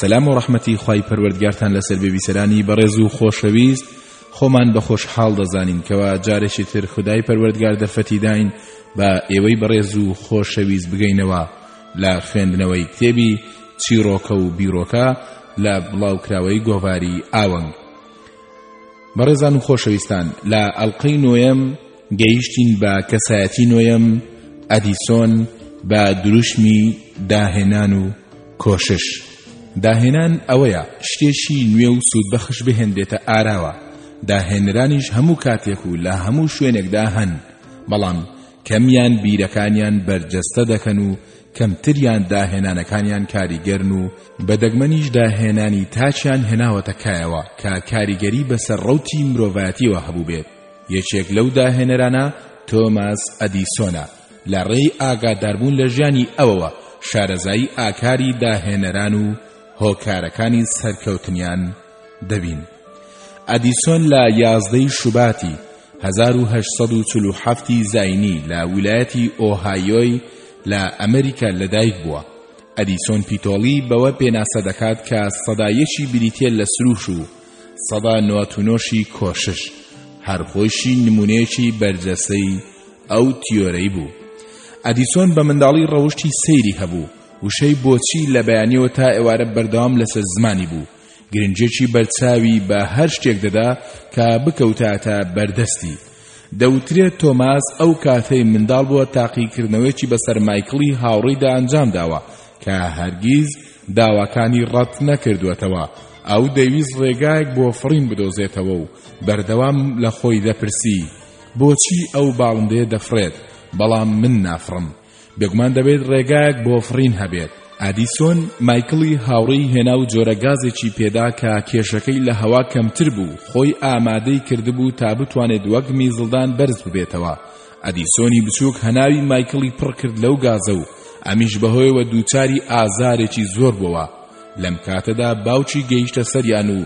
سەلام و ڕەحمەتی خوای پەروەردگارتان لەسەر بێ بیسەرانی بەڕێز و خۆشەویست خۆمان بە خۆشحاڵ دەزانین کەوا جارێکی تر خدای پەروەردگار دەرفەتی داین بە ئێوەی بەڕێز و خۆشەویست بگەینەوە لە خوێندنەوەی کتێبی چیڕۆکە و بیرۆکە لە بڵاوکراوەی گۆڤاری ئاوەنگ بەڕێزان و خۆشەویستان لە ئەڵلقەی نۆیەم گەیشتین بە کەسایەتی نۆیەم ئەدیسۆن بە دروشمی داهێنان و کۆشش داهێنان ئەوەیە شتێکی نوێ و سوودبەخش بهێنرێتە ئاراوە داهێنرانیش هەموو کاتێک و لە هەموو شوێنێکدا هەن بەڵام کەمیان بیرەکانیان بەرجەستە دەکەن و کەمتریان داهێنانەکانیان کاریگەرن و بە دەگمەنیش داهێنانی تاچیان هێناوەتە کایەوە کە کاریگەری بەسەر ڕەوتی مرۆڤایەتیەوە هەبوو بێت یەکێک لەو داهێنەرانە تۆماس ئەدیسۆنە لە ڕێی ئاگاداربوون لە ژیانی ئەوەوە شارەزایی ئاکاری داهێنەران و هۆکارەکانی سەرکەوتنیان دەبین ئەدیسۆن لە یازدەی شوباتی 1947 زینی لە ویلایەتی ئۆهایۆی لە ئەمریکا لەدایک بووە ئەدیسۆن پیتۆڵی بەوە پێناسە دەکات کە سەدایەکی بریتە لە سروش و سەدا نۆت و نۆشی کۆشش هەر خۆیشی نمونەیەکی بەرجەستەی ئەو تیۆرەی بوو ئەدیسۆن بە منداڵی ڕەوشی سەیری هەبوو وشەی بۆچی لە بەیانیەوە تا ئێوارە بەردەوام لەسەر زمانی بوو گرنجێکی بەرچاوی بە هەر شتێک دەدا کە بکەوتاتە بەردەستی دەوترێت تۆماس ئەو کاتەی منداڵ بووە تاقیکردنەوەیکی بەسەر مایکڵی هاوڕیدا ئەنجام داوە کە هەرگیز داواکانی ڕەت نەکردووەتەوە، ئەو دەیویست ڕێگایەک بۆ فڕین بدۆزێتەوە و بەردەوام لە خۆی دەپرسی، بۆچی ئەو باڵندەیە دەفڕێت، بەڵام من نافڕم؟ بێگومان دەبێت ڕێگایەک بۆ فڕین هەبێت. ئەدیسۆن مایکڵی هاوڕێی هێنا و جۆرە گازێکی پێدا کە کێشەکەی لە هەوا کەمتر بوو، خۆی ئامادەی کردبوو تا بتوانێت وەک میزڵدان بەرز ببێتەوە، ئەدیسۆنی بچووک هەناوی مایکڵی پڕ کرد لەو گازە و ئەمیش بەهۆیەوە دووچاری ئازارێکی زۆر بووە لەم کاتەدا باوکی گەیشتە سەریان و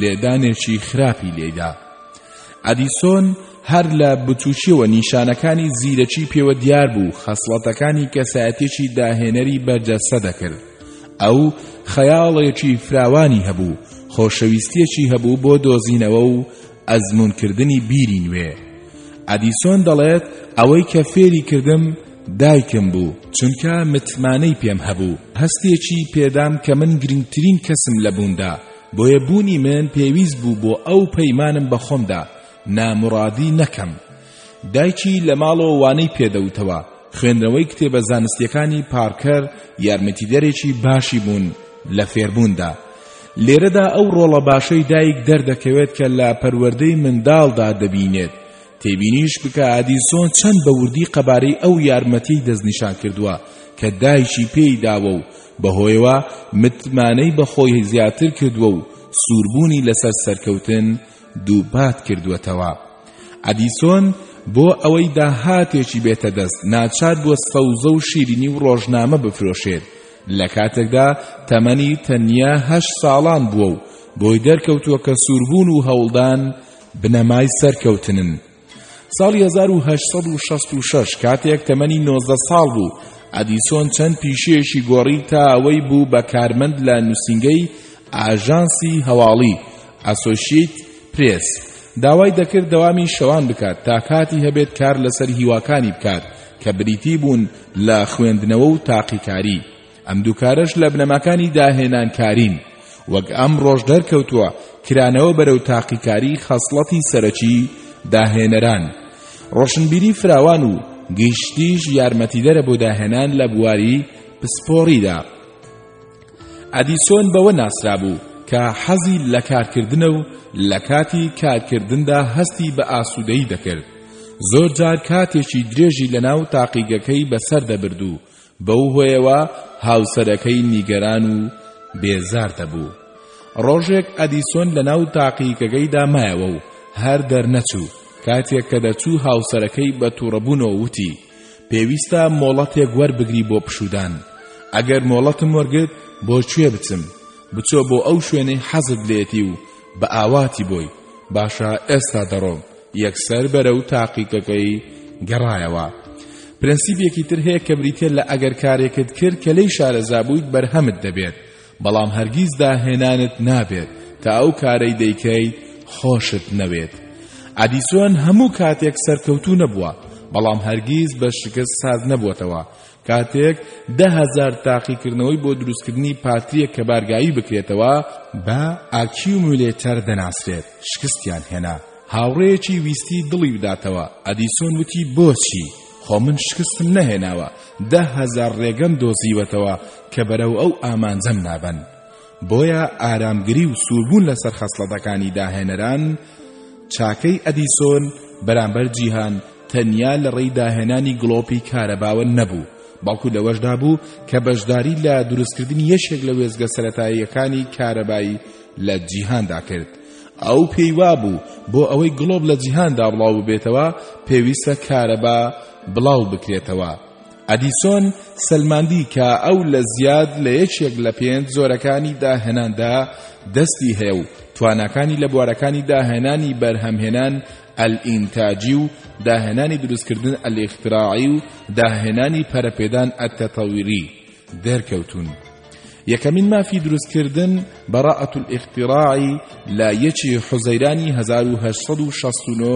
لێدانێکی خراپی لێدا ئەدیسۆن هەر لە بچووکیەوە نیشانەکانی زیرەکی پێوە دیار بوو خەسڵەتەکانی کەسایەتێکی داهێنەری بەرجەستە دەکرد ئەو خەیاڵێکی فراوانی هەبوو خۆشەویستیەکی هەبوو بۆ دۆزینەوە و ئەزموونکردنی بیری نوێ ئەدیسۆن دەڵێت ئەوەی کە فێری کردم دایکم بوو چونکە متمانەی پێم هەبوو هەستێکی پێدام کە من گرنگترین کەسم لە بووندا بۆیە بوونی من پێویست بوو بۆ ئەو پەیمانم بەخۆمدا نامڕادی نەکەم دایکی لە ماڵەوە وانەی پێدەوتەوە خوێندنەوەی کتێبە زانستیەکانی پارکەر یارمەتیدەرێکی باشی بوون لە فێربووندا لێرەدا ئەو ڕۆڵە باشەی دایک دەردەکەوێت کە لە پەروەردەی منداڵدا دەبینێت تێبینیش بکە ئادیسۆن چەند بە وردی قەبارەی ئەو یارمەتی دەستنیشان کردووە کە دایکی پێی داوە و بەهۆیەوە متمانەی بەخۆی زیاتر کردووە و سووربوونی لەسەر سەرکەوتن دووپات کردووەتەوە ئەدیسۆن بۆ ئەوەی داهاتێکی بێتە دەست ناچار بووە سەوزە و شیرینی و ڕۆژنامە بفرۆشێت لە کاتێکدا تەمەنی تەنیا هەشت ساڵان بووە و بۆی دەرکەوتووە کە سووربوون و هەوڵدان بنەمای سەرکەوتنن ساڵی 1966 کاتێک تەمەنی 19 ساڵ بوو ئەدیسۆن چەند پیشەیەکی گۆڕی تا ئەوەی بوو بە کارمەند لە نووسینگەی ئاژانسی هەواڵی ئەسۆشیەیت پرێس داوای دەکرد دەوامی شەوان بکات تا کاتی هەبێت کار لەسەر هیواکانی بکات کە بریتی بوون لە خوێندنەوە و تاقیکاری ئەم دوو کارەش لە بنەماکانی داهێنانکارین وەک ئەم ڕۆژ دەرکەوتووە کرانەوە بەرەو تاقیکاری خەسڵەتی سەرەکی داهێنەران ڕۆشنبیری فراوان و گشتیش یارمەتیدەرە بۆ داهێنان لە بواری پسپۆڕیدا ئەدیسۆن بەوە ناسرابوو کە حەزی لە کارکردنە و لە کاتی کارکردندا هەستی بە ئاسوودەیی دەکرد زۆرجار کاتێکی درێژی لەناو تاقیگەکەی بەسەر دەبرد و بەو هۆیەوە هاوسەرەکەی نیگەران و بێزار دەبوو ڕۆژێک ئەدیسۆن لەناو تاقیگەکەیدا مایەوە و هەر دەرنەچوو کاتێک کە دەچوو هاوسەرەکەی بە تووڕەبوونەوە وتی پێویستە مۆڵەتێک وەربگری بۆ پشودان ئەگەر مۆڵەتم وەرگرت بۆ کوێ بچم بچۆ بۆ ئەو شوێنەی حەزت لێتی و بە ئاواتی بۆی باشە ئێستا دەڕۆم یەکسەر بەرە و تاقیقەکەی گەڕایەوە پرەنسیبێکی تر هەیە کە بریتە لە ئەگەر کارێکت کرد کە لەی شارەزابوویت بەرهەمت دەبێت بەڵام هەرگیز داهێنانت نابێت تا ئەو کارەی دەیکەیت خۆشت نەوێت ئەدیسۆن هەموو کاتێک سەرکەوتوو نەبووە بەڵام هەرگیز بە شکست سارد نەبووەتەوە کاتێک دە هەزار تاقیکردنەوەی بۆ دروستکردنی پاتریەک کە بارگایی بکرێتەوە بە ئاکیومولێتەر دەناسرێت شکستیان هێنا هاوڕێیەکی ویستی دڵی بداتەوە ئەدیسۆن وتی بۆچی خۆ من شکستم نەهێناوە دە هەزار ڕێگەم دۆزیوەتەوە کە بەرەو ئەو ئامانجەم نابەن بۆیە ئارامگری و سووربوون لەسەر خەسڵەتەکانی داهێنەران چاکەی ئەدیسۆن بەرامبەر جیهان تەنیا لە ڕێی داهێنانی گڵۆپی کارەباوە نەبوو بەڵکو لەوەشدا بوو کە بەشداری لە دروستکردنی یەشێک لە وێزگە سەتاییەکانی کارەبایی لە جیهاندا کرد ئەو پێی وابوو بۆ ئەوەی گڵۆب لە جیهاندا بڵاو ببێتەوە پێویستە کارەبا بڵاو بکرێتەوە ئەدیسۆن سەلماندی کە ئەو لە زیاد لە یەکێک لە پێنج زۆرەکانی داهێناندا دەستی هەیە و تواناکانی لە بوارەکانی داهێنانی بەرهەمهێنان ئەلئینتاجی و داهێنانی دروستکردن ئەلێکتراعی و داهێنانی پەرەپێدان ئەتەتەویری دەرکەوتوون. یەکەمین مافی دروستکردن، براءة الاختراع، لە یەکی حوزەیرانی هەزار و هەشت سەد و شەست و نۆ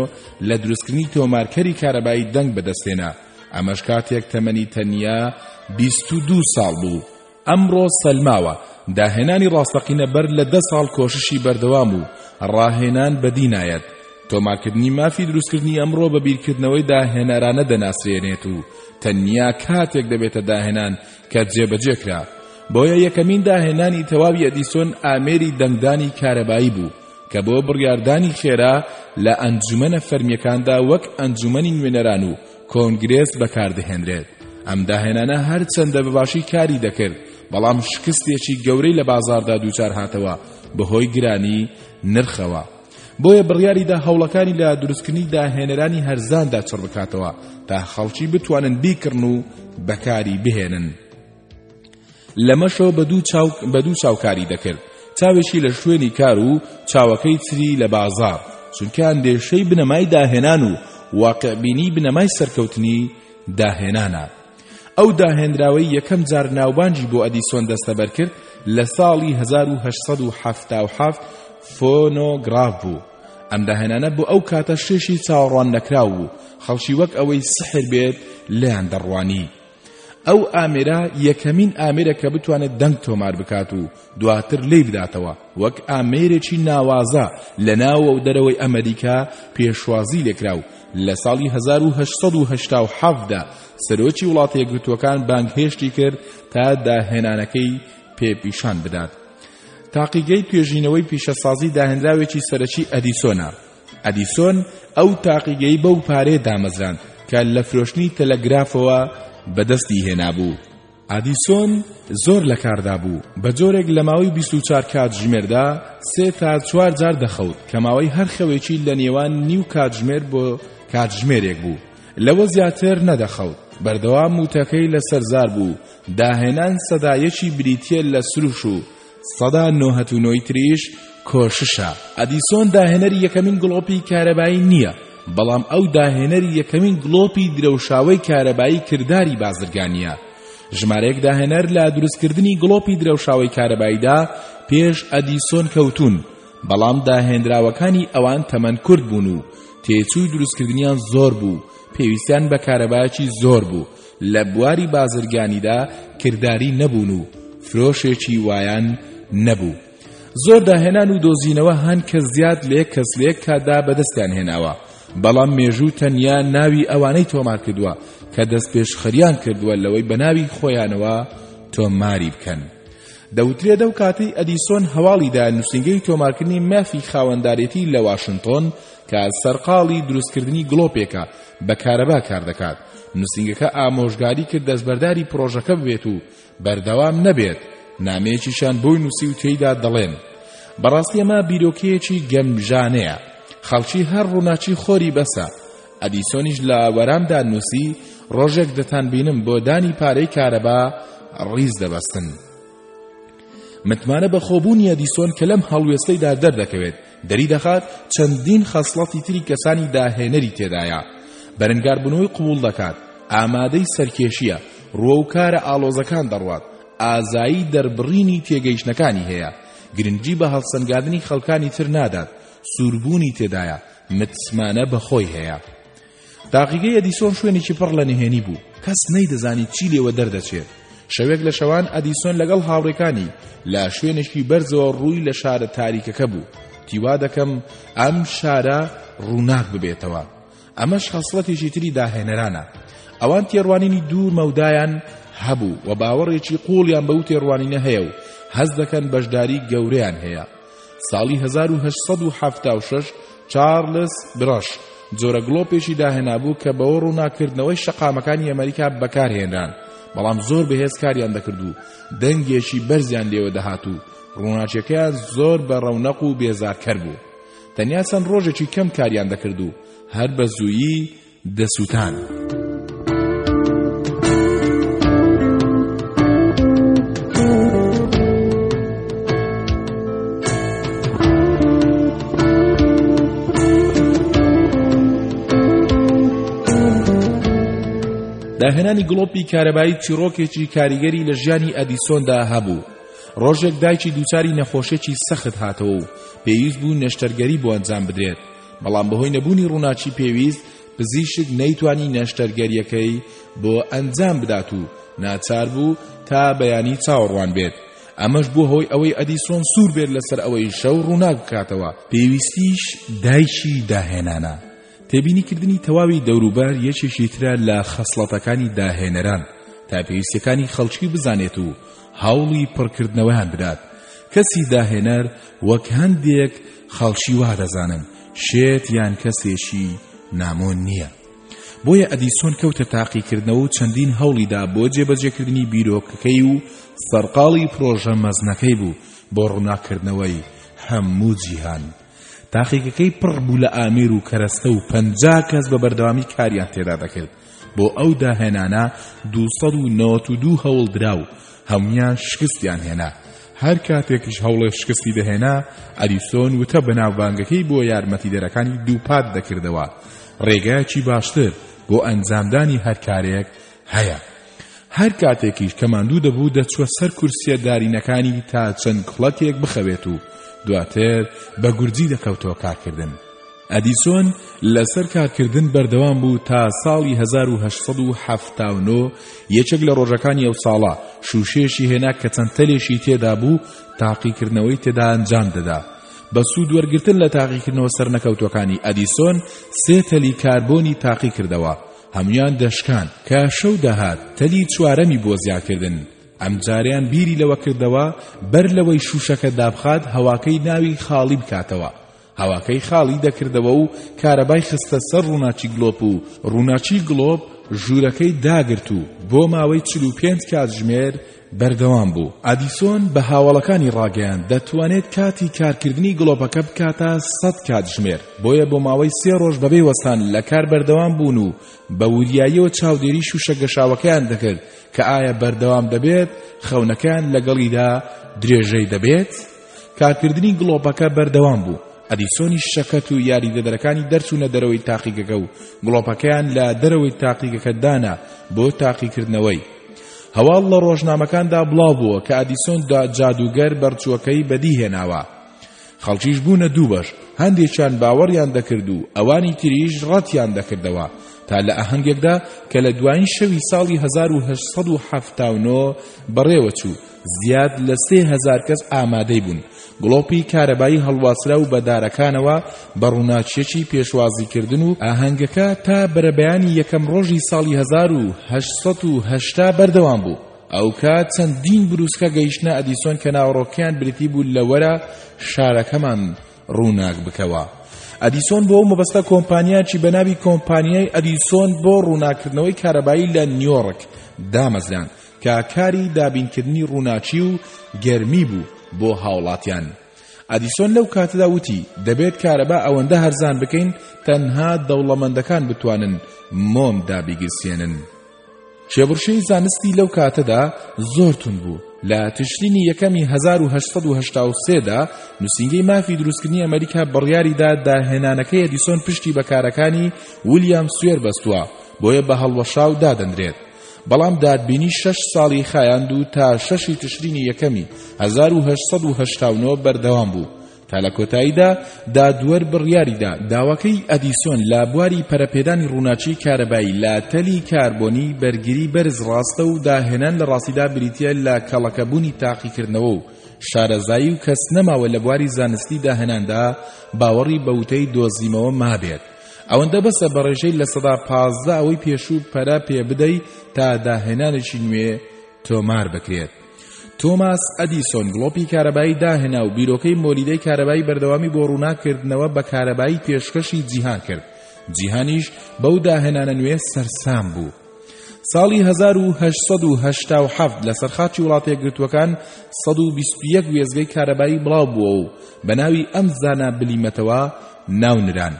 لە دروستکردنی تۆمارکەری کارەبایی دەنگ بەدەستهێنا، ئەمەش کاتێک تەمەنی تەنیا بیست و دوو ساڵ بوو. ئەمڕۆ سەلماوە داهێنانی ڕاستەقینە بەر لە دە ساڵ کۆششی بەردەوام و ڕاهێنان بەدی نایەت، تۆمارکردنی مافی دروستکردنی ئەمڕۆ بە بیرکردنەوەی داهێنەرانە دەناسرێنێت و تەنیا کاتێک دەبێتە داهێنان کە جێبەجێ کرا بۆیە یەکەمین داهێنانی تەواوی ئەدیسۆن ئامێری دەنگدانی کارەبایی بوو کە بۆ بڕیاردانی خێرا لە ئەنجومەنە فەرمیەکاندا وەک ئەنجومەنی نوێنەران و کۆنگرێس بەکاردەهێنرێت ئەم داهێنانە هەرچەندە بەباشی کاری دەکرد بەڵام شکستێکی گەورەی لە بازاردا دووچار هاتەوە بەهۆی گرانی نرخەوە بۆیە بڕیاریدا هەوڵەکانی لە دروستکردنی داهێنەرانی هەرزاندا چڕ بکاتەوە تا خەڵکی بتوانن بیکڕن و بەکاری بهێنن لەمەشەوە بە دوو چاوکاری دەکرد چاوێکی لە شوێنی کار و چاوەکەی تری لە بازار چونکە ئەندێشەی بنەمای داهێنان و واقعبینی بنەمای سەرکەوتنی داهێنانە ئەو داهێنراوەی یەکەم جار ناوبانگی بۆ ئەدیسۆن دەستەبەر کرد لە ساڵی 1877 فۆنۆگراف بوو ئەم داهێنانە بۆ ئەو کاتە شێشی چاوەڕوان نەکراو و خەڵکی وەک ئەوەی سحر بێت لێیان دەڕوانی ئەو ئامێرە یەکەمین ئامێرە کە بتوانێت دەنگ تۆمار بکات و دواتر لێی بداتەوە وەک ئامێرێکی ناوازە لە ناوەو دەرەوەی ئەمەریکا پێشوازی لێکرا و لە ساڵی 1970 دا سەرۆکی وڵاتە یەکگرتووەکان بانگهێشتی کرد تا داهێنانەکەی پێ پیشان بدات تاقیگەی توێژینەوەی پیشەسازی داهێنراوێکی سەرەکی ئەدیسۆنە ئەدیسۆن ئەو تاقیگەی بەو پارێ دامەزراند کە لە فرۆشتنی تەلەگرافەوە بەدەستی هێنابوو ئەدیسۆن زۆر لەکاردا بوو، بە جۆرێک لە ماوەی بیست و چوار کاتژمێردا سێ تا چوار جار دەخەوت کە ماوەی هەر خەوێکی لە نێوان نیو کاتژمێر بۆ کاتژمێرێک بوو، لەوە زیاتر نەدەخەوت. بەردەوام وتەکەی لەسەر زار بوو، داهێنان سەدا یەکی بریتییە لە سروش و سەدا نۆ هەتوو نۆی تریش کۆششە، ئەدیسۆن داهێنەری یەکەمین گڵۆپی کارەبایی نییە، بەڵام ئەو داهێنەری یەکەمین گڵۆپی درەوشاوەی کارەبایی کرداری بازرگانییە. ژمارەیەک داهێنەر لە دروستکردنی گڵۆپی درەوشاوەی کارەباییدا پێش ئەدیسۆن کەوتوون، بەڵام داهێنراوەکانی ئەوان تەمەن کورت بوون و تێچووی دروستکردنیان زۆر بوو، پێویستیان بە کارەبایەکی زۆر بوو، لە بواری بازرگانیدا کرداری نەبوون و فرۆشێکی وایان نەبوو زۆر داهێنان و دۆزینەوە هەن کە زیاد لە یەک کەس لە یەک کاتدا بەدەستیان هێناوە بەڵام مێژوو تەنیا ناوی ئەوانەی تۆمار کردووە کە دەست پێشخەریان کردووە لەوەی بە ناوی خۆیانەوە تۆماری بکەن دەوترێ دەو کاتەی ئەدیسۆن هەواڵیدا نووسینگەی تۆمارکردنی مافی خاوەندارێتی لە واشنتۆن کە سەرقاڵی دروستکردنی گڵۆپێکە بە کارەبا کار دەکات نووسینگەکە ئامۆژگاری کرد دەستبەرداری پرۆژەکە ببێت و بەردەوام نەبێت نامەیەکیشان بۆی نووسی و تێیدا دەڵێن بەڕاستی ئەمە بیرۆکەیەکی گەمژانەیە خەڵکی هەر ڕووناچی خۆری بەسە ئەدیسۆنیش لە وەرامدا نووسی ڕۆژێک دەتان بینم بۆ دانی پارەی کارەبا ڕیز دەبەستن متمانە بە خۆبوونی ئەدیسۆن کە لەم هەڵوێستەیدا دەردەکەوێت دەریدەخات چەندین خەسڵەتی تری کەسانی داهێنەری تێدایە بەرنگاربوونەوەی قبوڵ دەکات ئامادەی سەرکێشییە ڕووە و کارە ئاڵۆزەکان دەڕوات ئازایی دەربڕینی تێگەیشتنەکانی هەیە گرنگی بە هەڵسەنگاندنی خەڵکانی تر نادات سووربوونی تێدایە متمانە بەخۆی هەیە تاقیگەی ئەدیسۆن شوێنێکی پڕ لە نهێنی بوو کەس نەیدەزانی چی لێوە دەردەچێت شەوێک لە شەوان ئەدیسۆن لەگەڵ هاوڕێکانی لە شوێنێکی بەرزەوە ڕووی لە شارە تاریکەکە بوو تیوا دەکەم ئەم شارە ڕووناک ببێتەوە ئەمەش خەسڵەتێکی تری داهێنەرانە ئەوان تێڕوانینی دوور مەودایان هەبوو و باوەڕێکی قوڵیان بەو تێڕوانینە هەیە و هەز دەکەن بەشداری گەورەیان هەیە ساڵی هەزار و هەشت سەد و حەفتا و شەش چارلس برش جۆرە گڵۆپێکی داهێنابوو کە بەوە ڕووناککردنەوەی شەقامەکانی ئەمریکا بەکارهێنران بەڵام زۆر بەهێز کاریان دەکرد و دەنگێکی بەرزیان لێوە دەهات و ڕووناچەکەیان زۆر بە ڕەونەق و بێزارکەر بوو تەنیا چەند ڕۆژێکی کەم کاریان دەکرد و هەر بە زوویی دەسووتان. داهێنانی گڵۆپی کارەبایی چیرۆکێکی کاریگەری لە ژیانی ئەدیسۆندا هەبوو ڕۆژێک دایکی دووچاری نەخۆشێکی سەخت هاتەوە و پێویست بوو نەشتەرگەری بۆ ئەنجام بدرێت بەڵام بەهۆی نەبوونی ڕووناکی پێویست پزیشک نەیتوانی نەشتەرگەریەکەی بۆ ئەنجام بدات و ناچار بوو تا بەیانی چاوەڕوان بێت ئەمەش بوو هۆی ئەوەی ئەدیسۆن سوور بێت لەسەر ئەوەی شەو ڕووناک بکاتەوە پێویستیش دایکی داهێنانە تێبینی کردنی تەواوی دەوروبەر یەکێکی ترە لە خەسڵەتەکانی داهێنەران تا پێویستەکانی خەڵکی بزانێت و هەوڵی پڕکردنەوەیان بدات کەسی داهێنەر وەک هەندێک خەڵکی وا دەزانن شێت یان کەسێکی نامۆن نییە بۆیە ئەدیسۆن کەوتە تاقیکردنەوە و چەندین هەوڵیدا بۆ جێبەجێکردنی بیرۆکەکەی و سەرقاڵی پرۆژە مەزنەکەی بوو بۆ ڕووناکردنەوەی هەموو جیهان تاقیکەکەی پڕ بوو لە ئامێر و کەرەستە و پەنجا کەس بە بەردەوامی کاریان تێدا دەکرد بۆ ئەو داهێنانە دوو سەد و نەوەت و دوو هەوڵدراو هەمویان شکستیان هێنا هەرکاتێکیش هەوڵێ شکستی دەهێنا ئەدیسۆن وتە بەناوبانگەکەی بۆ یارمەتیدەرەکانی دووپات دەکردەوە ڕێگایەکی باشتر بۆ ئەنجامدانی هەرکارێک هەیە هەر کاتێکیش کە ماندوو دەبوو دەچوە سەر کورسیە دارینەکانی تا چەند کڵەتێک بخەوێت و دواتر بە گورجی دەکەوتەوە کارکردن ئەدیسۆن لەسەر کارکردن بەردەوام بوو تا ساڵی هەزار و هەشت سەد و حەفتا و نۆ یەکێک لە ڕۆژەکانی ئەو ساڵە شووشەیەکی هێنا کە چەند تەلێکی تێدا بوو تاقیکردنەوەی تێدا ئەنجام دەدا بە سوود وەرگرتن لە تاقیکردنەوە سەرنەکەوتوەکانی ئەدیسۆن سێ تەلی کاربۆنی تاقی کردەوە هەمویان دەشکان کە شەو دەهات تەلی چوارەمی بۆ زیادکردن ئەم جاریان بیری لەوە کردەوە بەر لەوەی شووشەکە دابخات هەواکەی ناوی خاڵی بکاتەوە هەواکەی خاڵی دەکردەوە و کارەبای خستە سەر ڕووناکی گڵۆپ و ڕووناکی گڵۆپ ژوورەکەی داگرت و بۆ ماوەی چل و پێنج کاتژمێر بەردەوام بوو ئەدیسۆن بە هاوەڵەکانی ڕاگەیاند دەتوانێت کاتی کارکردنی گڵۆپەکە بکاتە سەد کاتژمێر بۆیە بۆ ماوەی سێ ڕۆژ بەبێ وەستان لە کار بەردەوام بوون و بە وریاییەوە چاودێری شوشە گەشاوەکەیان دەکرد کە ئایا بەردەوام دەبێت خەونەکەیان لەگەڵیدا درێژەی دەبێت کارکردنی گڵۆپەکە بەردەوام بوو ئەدیسۆنی شەکەت و یاریدەدەرەکانی دەرچوونە دەرەوەی تاقیگەکە و گڵۆپەکەیان لە دەرەوەی تاقیگەکە دانا بۆ تاقیکردنەوەی هەواڵ لە ڕۆژنامەکاندا بڵاو بووە کە ئەدیسۆن دا جادوگەر بەرچووەکەی بەدی هێناوە خەڵکیش بوونە دوو بەش هەندێکیان باوەڕیان دەکرد و ئەوانی تریش ڕەتیان دەکردەوە تا لە ئاهەنگێکدا کە لە دوایین شەوی ساڵی 1970 بەڕێوە چوو زیاد لە سێ هەزار کەس ئامادەی بوون، گڵۆپی کارەبایی هەڵواسراو بە دارەکانەوە بە ڕووناکییەکی پێشوازیکردن و ئاهەنگەکە تا بەرەبەیانی یەکەم ڕۆژی ساڵی هەزار و هەشت سەد و هەشتا بەردەوام بوو. ئەوکات چەندین برووسکە گەیشتنە ئەدیسۆن کە ناوەڕۆکیان بریتی بوو لە وەرە شارەکەمان ڕووناک بکەوە. ئەدیسۆن بۆ ئەو مەبەستە کۆمپانیایەکی بە ناوی کۆمپانیای ئەدیسۆن بۆ ڕووناککردنەوەی کارەبایی لە نیۆڕک دامەزراند کە کاری دابینکردنی ڕووناکی و گەرمی بوو بۆ هاوڵاتیان ئەدیسۆن لەو کاتەدا وتی دەبێت کارەبا ئەوەندە هەرزان بکەین تەنها دەوڵەمەندەکان بتوانن مۆم دابیگرسێنن کێبڕشەی زانستی لەو کاتەدا زۆر تون بوو لە تشرینی یەکەمی 1970دا نووسنگی مافی دروستکردنی ئەمریکا بڕیاریدا داهێنانەکەی ئەدیسۆن پشتی بە کارەکانی ولیام سوێر بەستووە بۆیە بە هەڵوەشاو دادەنرێت بەڵام دادبینی شەش ساڵی خایاند و تا شەشی تشرینی یەکەمی هەزار و هەشت سەد و هەشتا و نۆ بەردەوام بوو تا لە کۆتاییدا دادوەر بڕیاریدا داواکەی ئەدیسۆن لە بواری پەرەپێدانی ڕووناکی کارەبایی لە تەلی کاربۆنی بەرگری بەرز ڕاستە و داهێنان لە ڕاستیدا بریتییە لە کەڵەکەبوونی تاقیکردنەوە و شارەزایی و کەس نەماوە لە بواری زانستی داهێناندا باوەڕی بە وتەی دۆزیمەوە مابێت ئەوەندە بەسە بەڕێژەی لە سەدا پازدە ئەوەی پێشوو پەرە پێ بدەی تا داهێنانێکی نوێ تۆمار بکرێت تۆماس ئەدیسۆن گڵۆپی کارەبایی داهێنا و بیرۆکەی مۆلیدەی کارەبایی بەردەوامی بۆ ڕووناکردنەوە بە کارەبایی پێشکەشی جیهان کرد جیهانیش بەو داهێنانە نوێ سەرسام بوو ساڵی هەزار و هەشت سەد و هەشتا و حەفت لەسەر خاچی وڵاتە یەکگرتووەکان سەد و بیست و یەک وێستگەی کارەبایی بڵاو بووە و بە ناوی ئەم زانا بلیمەتەوە ناو نران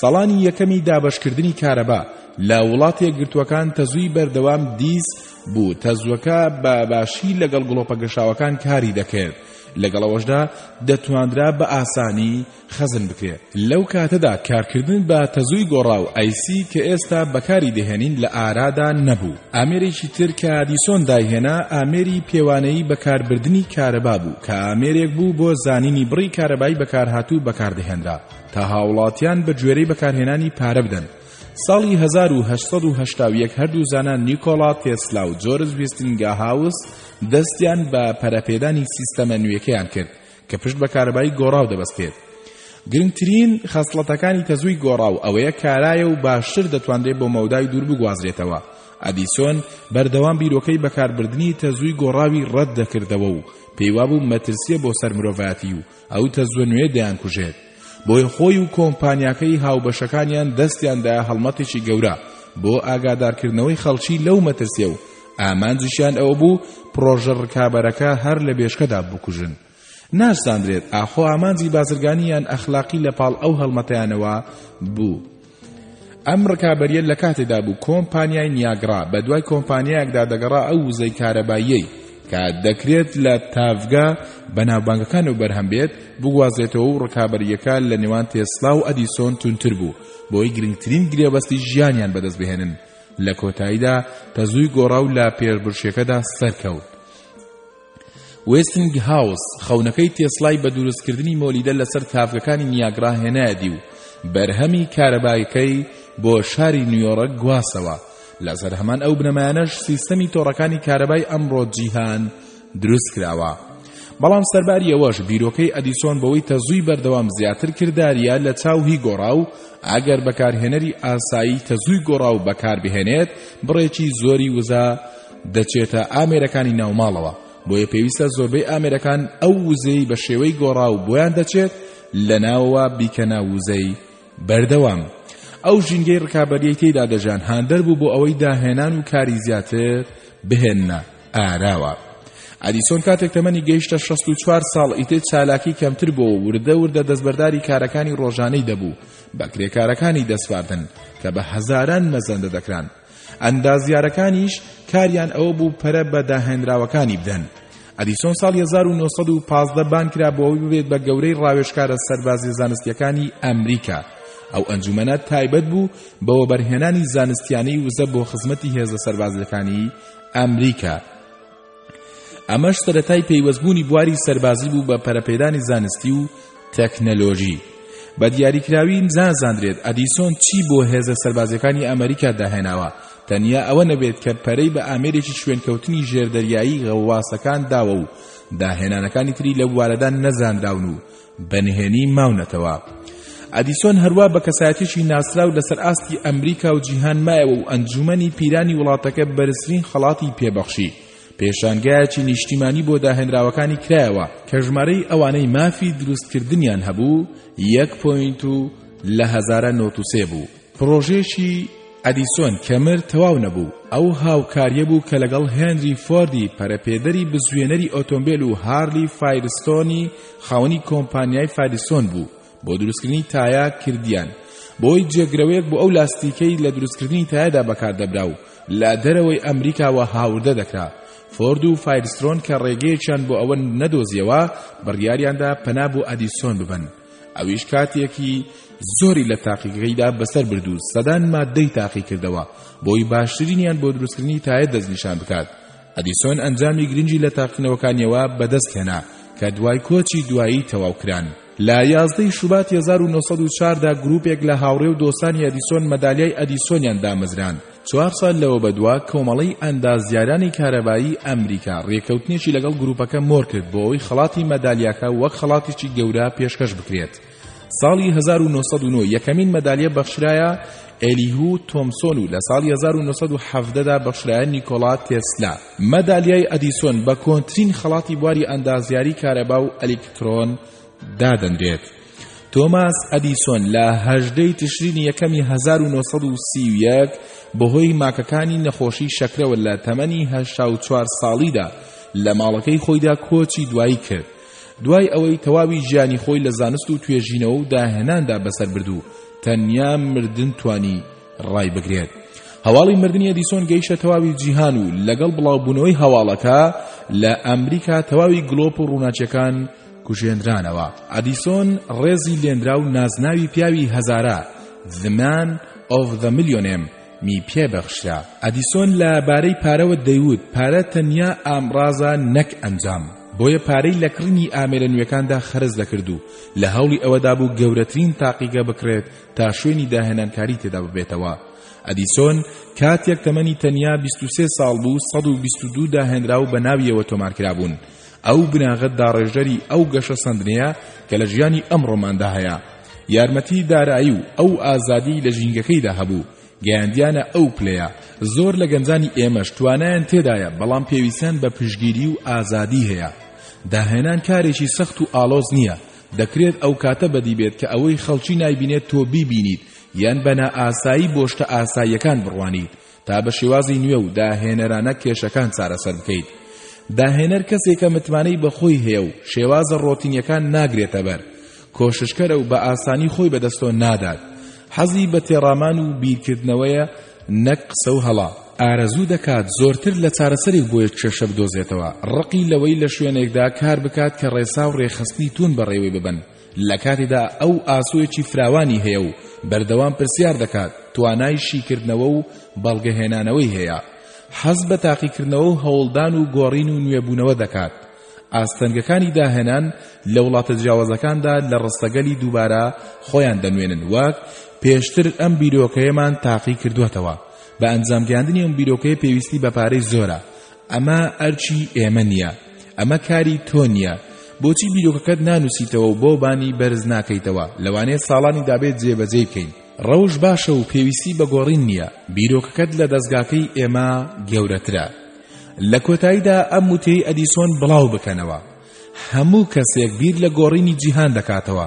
ساڵانی یەکەمی دابەشکردنی کارەبا لە وڵاتە یەکگرتووەکان تەزووی بەردەوام دیس بوو تەزووەکە بە باشی لەگەڵ گڵۆپە گەشاوەکان کاری دەکرد لەگەڵەوەشدا دەتواندرا بە ئاسانی خەزن بکرێ لەو کاتەدا کارکردن بە تەزووی گۆڕاو ئایسی کە ئێستا بەکاری دەهێنین لە ئارادا نەبوو ئامێرێکی تر کە ئادیسۆن دایهێنا ئامێری پێوانەیی بەکاربردنی کارەبا بوو کە ئامێرێک بوو بۆ زانینی بڕی کارەبای بەکارهاتوو بەکاردەهێنرا تا هاوڵاتیان بە گوێرەی بەکارهێنانی پارە بدەن ساڵی 1970 هەردوو زانا نیکۆڵا تێسلا و جۆرج ویستنگا هاوس دەستیان بە پەرەپێدانی سیستەمە نوێکەیان کرد کە پشت بە کارەبای گۆڕاو دەبەستێت گرنگترین خەسڵەتەکانی تەزووی گۆڕاو ئەوەیە کارایە و باشتر دەتوانرێت بۆ مەودای دوور بگوازرێتەوە ئەدیسۆن بەردەوام بیرۆکەی بەکاربردنی تەزووی گۆڕاوی ڕەت دەکردەوە و پێیوابوو مەترسیە بۆ سەر مرۆڤایەتی و ئەو تەزوە نوێ دەیانکوژێت بۆیە خۆی و کۆمپانیاکەی هاوبەشەکانیان دەستیان دایە هەڵمەتێکی گەورە بۆ ئاگادارکردنەوەی خەڵکی لەو مەترسیە و ئامانجیشیان ئەوە بوو پڕۆژە ڕکابەرەکە هەر لە بێشکەدا بکوژن نازاندرێت ئاخۆ ئامانجی بازرگانی یان ئەخلاقی لەپاڵ ئەو هەڵمەتەیانەوە بوو ئەم ڕکابەرییە لە کاتێکدا بوو کۆمپانیای نیاگرا بەدوای کۆمپانیایەکدا دەگەڕا ئەو وزەی کارەباییەی کە دەکرێت لە تاڤگە بەناوبانگەکانەوە بەرهەم بێت بگوازێتەوە و ڕکابەرییەکە لە نێوان تێسلا و ئەدیسۆن تونتر بوو بۆی گرنگترین گرێبەستی ژیانیان بەدەست بهێنن لە کۆتاییدا تەزووی گۆڕا و لە پێشبڕکێکەدا سەرکەوت وێستنگ هاوس خەونەکەی تێسلای بە دروستکردنی مۆلیدە لەسەر تاڤگەکانی نیاگرا هێنایە دی و بەرهەمی کارەبایەکەی بۆ شاری نیۆڕک گواستەوە، لەسەر هەمان ئەو بنەمایانەش سیستەمی تۆڕەکانی کارەبای ئەمڕۆ جیهان دروستکراوە. بەڵام سەرباری ئەوەش بیرۆکەی ئەدیسۆن بەوەی تەزووی بەردەوام زیاتر کردارییە لە چاو هی گۆڕا و ئەگەر بەکارهێنەری ئاسایی تەزووی گۆڕاو بەکاربهێنێت بڕێکی زۆری وزە دەچێتە ئامێرەکانی ناوماڵەوە بۆیە پێویستە زۆربەی ئامێرەکان ئەو وزەی بە شێوەی گۆڕاو بۆیان دەچێت لە ناوەوە بیکەنە وزەی بەردەوام ئەو ژینگەی ڕکابەریەی تێدا دەژان هاندەر بوو بۆ ئەوەی داهێنان و کاری زیاتر بهێنە ئاراوە ئەدیسۆن کاتێک تەمەنی گەیشتە 64 ساڵ ئیتر چالاکی کەمتر بۆ وردە وردە دەستبەرداری کارەکانی ڕۆژانەی دەبوو بە کرێکارەکانی دەسپاردن کە بە هەزاران مەزەندە دەکران ئەندازیارەکانیش کاریان ئەوە بوو پەرە بە داهێنراوەکانی بدەن. ئەدیسۆن ساڵی هەزار و نۆ سەد و پازدە بانگ کرا بۆ ئەوەی ببێت بە گەورەی ڕاوێژکارە سەربازییە زانستییەکانی ئەمریکا. ئەو ئەنجومەنە تایبەت بوو بە وەبەرهێنانی زانستیانەی وزە بۆ خزمەتی هێزە سەربازییەکانی ئەمریکا. ئەمەش سەرەتای پەیوەستبوونی بواری سەربازی بوو بە پەرەپێدانی زانستی و تەکنەلۆژی بە دیاریکراوی نازانرێت ئەدیسۆن چی بۆ هێزە سەربازیەکانی ئەمریکا داهێناوە تەنیا ئەوە نەبێت کە پەرەی بە ئامێرێکی شوێنکەوتنی ژێردەریایی غەوواسەکان داوە و داهێنانەکانی تری لەو بوارەدا نەزانراون و بە نهێنی ماونەتەوە. ئەدیسۆن هەروا بە کەسایەتیەکی ناسراو لەسەر ئاستی ئەمریکا و جیهان مایەوە و ئەنجومەنی پیرانی وڵاتەکە بەرزترین خەڵاتی پێبەخشی پێشانگایەکی نیشتیمانی بۆ داهێنراوەکانی کرایەوە کە ژمارەی ئەوانەی مافی دروستکردنیان هەبوو یەک پۆینت و لە هەزارە نۆتوسێ بوو پڕۆژەیەکی ئەدیسۆن کە مرد تەواو نەبوو، ئەو هاوکارییە بوو کە لەگەڵ هێنری فۆردی پەرەپێدەری بزوێنەری ئۆتۆمبێل و هارلی فایرستۆنی خاوەنی کۆمپانیای فایرستۆن بوو بۆ دروستکردنی تایە کردیان بۆی جێگرەوەیەک بۆ ئەو لاستیکەی لە دروستکردنی تایەدا بەکاردەبرا و لە دەرەوەی ئەمریکاوە هاوردە دەکرا فۆرد و فایرسترۆن کە ڕێگەیەکیان بۆ ئەوە نەدۆزیەوە بڕیاریاندا پەنا بۆ ئەدیسۆن ببەن ئەویش کاتێکی زۆری لە تاقیگەیدا بەسەر برد و سەدان ماددەی تاقی کردەوە بۆی باشترینیان بۆ دروستکردنی تایە دەستنیشان بکات ئەدیسۆن ئەنجامی گرنگی لە تاقینەوەکانیەوە بەدەست هێنا کە دوای کۆچی دوایی تەواو کران لە یازدەی شوبات 1904 دا گروپێک لە هاوڕێ و دۆستانی ئەدیسۆن مەدالیای ئەدیسۆنیان دامەزراند چوار سال لەوە بەدوا کۆمەڵەی ئەندازیارانی کارەبایی ئەمریکا رێکەوتنێکی لەگەڵ گروپەکە مۆر کرد بۆ ئەوەی خەڵاتی مەدالیاکە وەک خەڵاتێکی گەورە پێشکەش بکرێت ساڵی هەزار و نۆ سەد و نۆ یەکەمین مەدالیە بەخشرایە ئێلیهو تۆمسۆن و لە ساڵی هەزار و نۆ سەد و حەڤدە دا بەخشرایە نیکۆڵا تێسلا مەدالیای ئەدیسۆن بە کۆنترین خەڵاتی بواری ئەندازیاری کارەبا و ئەلیکترۆن دادەنرێت تۆماس ئەدیسۆن لە هەژدەی تشرینی یەکەمی 1930 بەهۆی ماکەکانی نەخۆشی شەکرەوە لە تەمەنی هەشتا و چوار ساڵیدا لە ماڵەکەی خۆیدا کۆچی دوایی کرد دوای ئەوەی تەواوی ژیانی خۆی لە زانست و توێژینەوە و داهێناندا بەسەر بردو تەنیا مردن توانی ڕای بگرێت هەواڵی مردنی ئەدیسۆن گەیشە تەواوی جیهان و لەگەڵ بڵاوبوونەوەی هەواڵەکە لە ئەمریکا تەواوی گلۆپ و ڕووناچەکان کوژێنرانەوە ئەدیسۆن ڕێزی لێنرا و نازناوی پیاوی هەزارە The Man of the Millionaim ی پێ بەخشرا ئەدیسۆن لە بارەی پارەوە دەیوت پارە تەنیا ئامڕازە نەک ئەنجام بۆیە پارەی لە کڕینی ئامێرە نوێکاندا خەرج دەکرد و لە هەوڵی ئەوەدا بوو گەورەترین تاقیگە بکرێت تا شوێنی داهێنانکاری تێدا ببێتەوە ئەدیسۆن کاتێک تەمەنی تەنیا 23 ساڵ بوو 122 داهێنراو بە ناویەوە تۆمارکرابوون ئەو بناغە داڕێژەری ئەو گەشەسەندنەیە کە لە ژیانی ئەمڕۆماندا هەیە، یارمەتی دارایی و ئەو ئازادیەی لە ژینگەکەیدا هەبوو، گەیاندیانە ئەو پلەیە، زۆر لە گەنجانی ئێمەش توانایان تێدایە بەڵام پێویستیان بە پشتگیری و ئازادی هەیە. داهێنان کارێکی سەخت و ئاڵۆز نییە، دەکرێت ئەو کاتە بەدی بێت کە ئەوەی خەڵکی نایبینێت تۆ بیبینیت یان بە نائاسایی بۆ شتە ئاساییەکان بڕوانیت، تا بە شێوازی نوێ و داهێنەرانە کێشەکان چارەسەر بکەیت داهێنەر کەسێکە متمانەی بەخۆی هەیە و شێوازە ڕۆتینیەکان ناگرێتە بەر کۆششکەرە و بە ئاسانی خۆی بەدەستۆ نادات حەزی بە تێڕامان و بیرکردنەوەیە نەک قسە و هەڵا ئارەزوو دەکات زۆرتر لە چارەسەرێک بۆیە کێشە بدۆزێتەوە ڕقی لەوەی لە شوێنێکدا کار بکات کە ڕێسا و ڕێخستنی تون بەڕێوەی ببەن لە کاتێدا ئەو ئاسۆیەکی فراوانی هەیە و بەردەوام پرسیار دەکات، توانای شیکردنەوە و بەڵگەهێنانەوەی هەیە، حەز بە تاقیکردنەوە و هەوڵدان و گۆڕین و نوێبوونەوە دەکات. ئاستەنگەکانی داهێنان لە وڵاتە جیاوازەکاندا لە ڕستەگەلی دووبارە خۆیان دەنوێنن، وەک پێشتر ئەم بیرۆکەیەمان تاقی کردووەتەوە، بە ئەنجامگەیاندنی ئەم بیرۆکەیە پێویستی بە پارەی زۆرە، ئەمە ئەرکی ئێمە نیە ئەمە کاری تۆ نیە بۆچی بیرۆکەکەت نانوسیتەوە و بۆ بانی بەرز ناکەیتەوە لەوانەیە ساڵانی دابێت جێ بەجێی بکەین ڕەوش باشە و پێویستی بە گۆڕین نیە بیرۆکەکەت لە دەزگاکەی ئێمە گەورەترە لە کۆتاییدا ئەم وتەی ئەدیسۆن بڵاو بکەنەوە هەموو کەسێک بیر لە گۆڕینی جیهان دەکاتەوە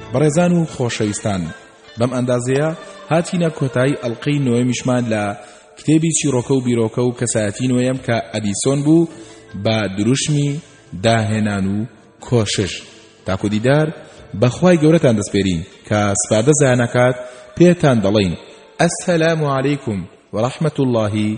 بەڕێزان و خۆشەویستان بەم ئەندازەیە هاتینە کۆتایی ئەڵلقەی نۆێمیشمان لە کتێبی چیڕۆکە و بیرۆکە و کەسایەتی نوێم کە ئەدیسۆن بوو بە دروشمی داهێنان و کۆشش تاکو دیدار بەخوای گەورەتان دەستپێرین کە سپاردە زانەکات پێتان دەڵین السلام علیکم ورحمة الله